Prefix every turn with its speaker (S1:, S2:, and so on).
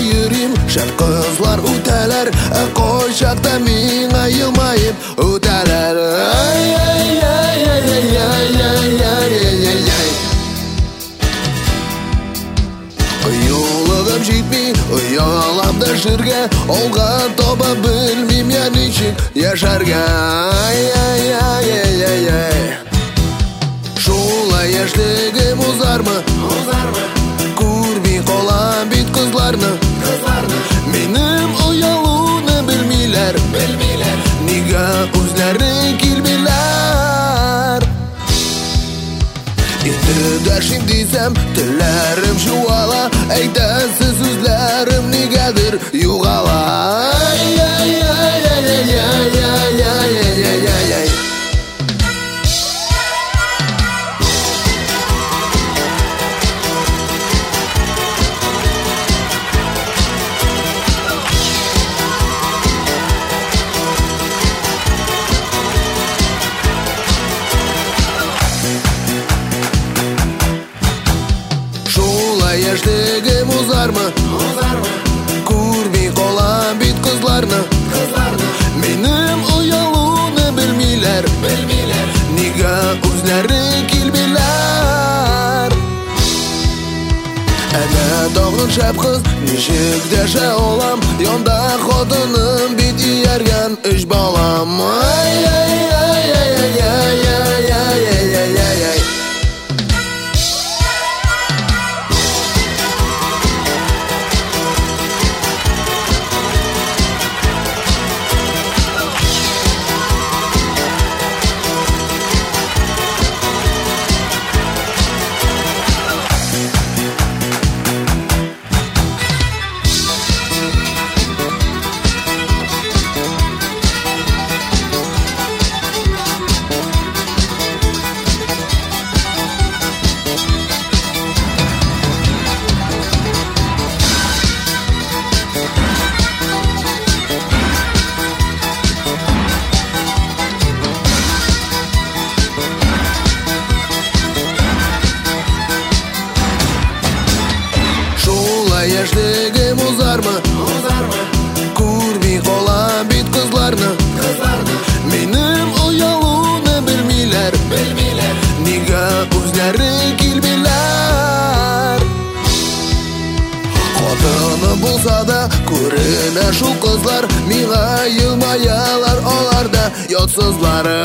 S1: йөрим шәп қызлар үтәләр ай ай ай йылмайып үтәләр Юлығым жетпей ұялам да жүргә Олға таба белмим я ничек ай Шулай яшьлегем узармы? Узармы? Йөрді әшім дейсәм, тілләрім жуала, әйтәсіз өзләрім юғала. кызлармы? Кызлармы? Күрми бит қызларны Кызларны. Минем уялуны белмиләр, белмиләр. Нигә үзләре килмиләр? Әнә тагын шәп олам Ана булса да күрәмә шу кызлар, миңа ялмаялар, алар да ятсызлары.